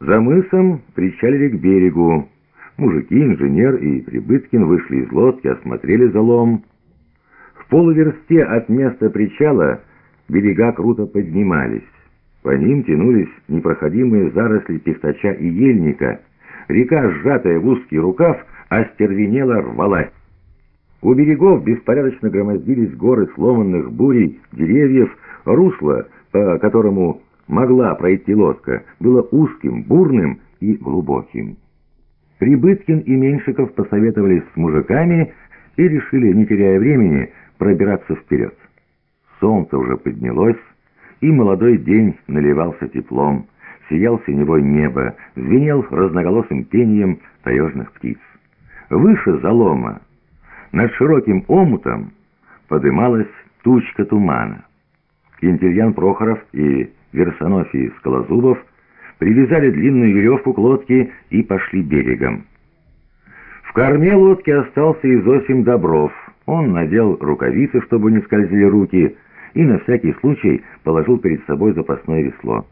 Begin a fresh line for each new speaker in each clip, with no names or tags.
За мысом причалили к берегу. Мужики, инженер и Прибыткин вышли из лодки, осмотрели залом. В полуверсте от места причала берега круто поднимались. По ним тянулись непроходимые заросли пихтача и ельника. Река, сжатая в узкий рукав, остервенела рвалась. У берегов беспорядочно громоздились горы сломанных бурей деревьев, русло, по которому могла пройти лодка, было узким, бурным и глубоким. Прибыткин и Меньшиков посоветовались с мужиками и решили, не теряя времени, пробираться вперед. Солнце уже поднялось, и молодой день наливался теплом, сиял синевой небо, звенел разноголосым пением таежных птиц. Выше залома, над широким омутом, подымалась тучка тумана. Кентильян Прохоров и Версонофий Скалозубов привязали длинную веревку к лодке и пошли берегом. В корме лодки остался Изосим Добров. Он надел рукавицы, чтобы не скользили руки, и на всякий случай положил перед собой запасное весло.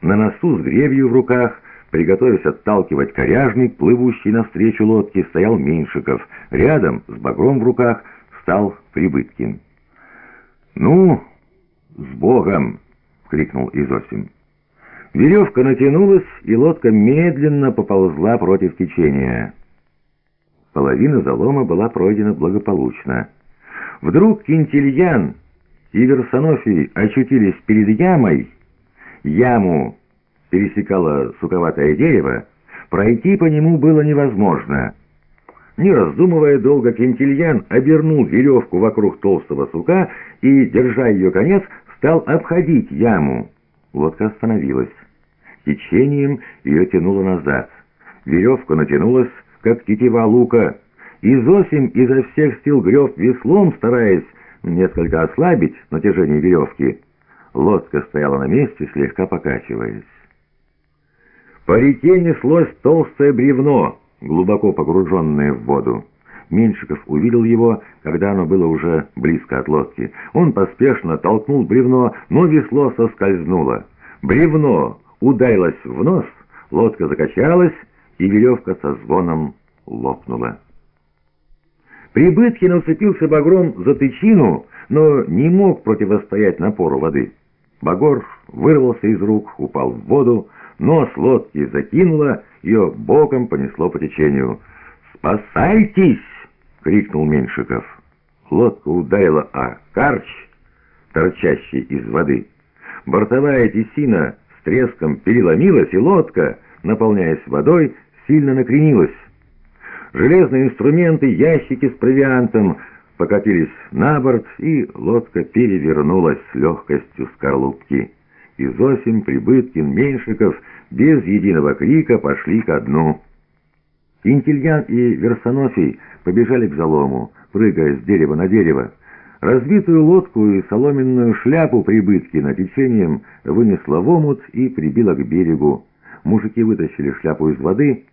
На носу с гребью в руках, приготовясь отталкивать коряжник, плывущий навстречу лодке, стоял Меньшиков. Рядом, с багром в руках, встал Прибыткин. «Ну, с Богом!» — крикнул Изосим. Веревка натянулась, и лодка медленно поползла против течения. Половина залома была пройдена благополучно. Вдруг Кентильян и Версонофий очутились перед ямой. Яму пересекало суковатое дерево, пройти по нему было невозможно. Не раздумывая долго, Кентильян обернул веревку вокруг толстого сука и, держа ее конец, стал обходить яму. Лодка остановилась. Течением ее тянуло назад. Веревка натянулась, как тетива лука. И Зосим изо всех сил греб веслом, стараясь несколько ослабить натяжение веревки. Лодка стояла на месте, слегка покачиваясь. По реке неслось толстое бревно, глубоко погруженное в воду. Меньшиков увидел его, когда оно было уже близко от лодки. Он поспешно толкнул бревно, но весло соскользнуло. Бревно ударилось в нос, лодка закачалась, и веревка со звоном лопнула. Прибыткин уцепился багром за тычину, но не мог противостоять напору воды. Багор вырвался из рук, упал в воду, нос лодки закинуло, ее боком понесло по течению. «Спасайтесь!» — крикнул Меньшиков. Лодка ударила о карч, торчащий из воды. Бортовая тесина с треском переломилась, и лодка, наполняясь водой, сильно накренилась. Железные инструменты, ящики с провиантом покатились на борт, и лодка перевернулась с легкостью скорлупки. Изосим, Прибыткин, Меньшиков без единого крика пошли ко дну. Интельян и Версонофий побежали к залому, прыгая с дерева на дерево. Разбитую лодку и соломенную шляпу Прибыткина течением вынесла в омут и прибила к берегу. Мужики вытащили шляпу из воды,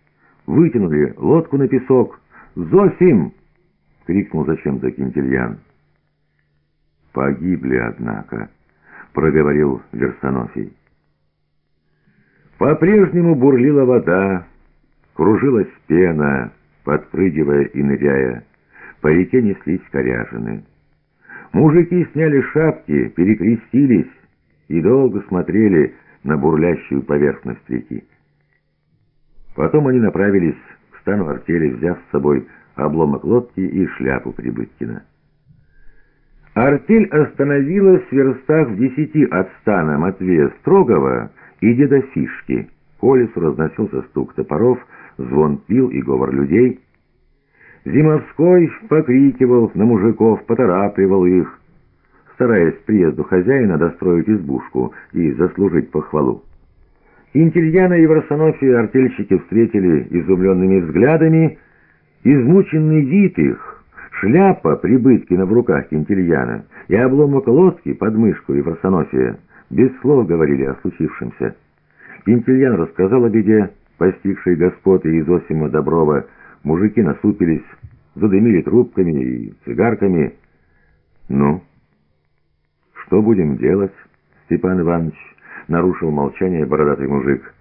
вытянули лодку на песок. «Зосим!» — крикнул зачем-то Кентильян. «Погибли, однако», — проговорил Версонофий. По-прежнему бурлила вода, кружилась пена, подпрыгивая и ныряя. По реке неслись коряжины. Мужики сняли шапки, перекрестились и долго смотрели на бурлящую поверхность реки. Потом они направились к стану артели, взяв с собой обломок лодки и шляпу Прибыткина. Артель остановилась в верстах в десяти от стана Матвея Строгова и деда Фишки. По лесу разносился стук топоров, звон пил и говор людей. Зимовской покрикивал на мужиков, поторапливал их, стараясь приезду хозяина достроить избушку и заслужить похвалу. Интельяна и Варсонофия артельщики встретили изумленными взглядами, измученный вид их, шляпа Прибыткина в руках Интельяна и обломок лодки под мышку и Варсонофия без слов говорили о случившемся. Интельян рассказал о беде, постигшей господ и Изосима Доброва. Мужики насупились, задымили трубками и цигарками. «Ну, что будем делать, Степан Иванович?» — нарушил молчание бородатый мужик.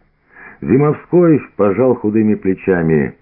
Зимовской пожал худыми плечами.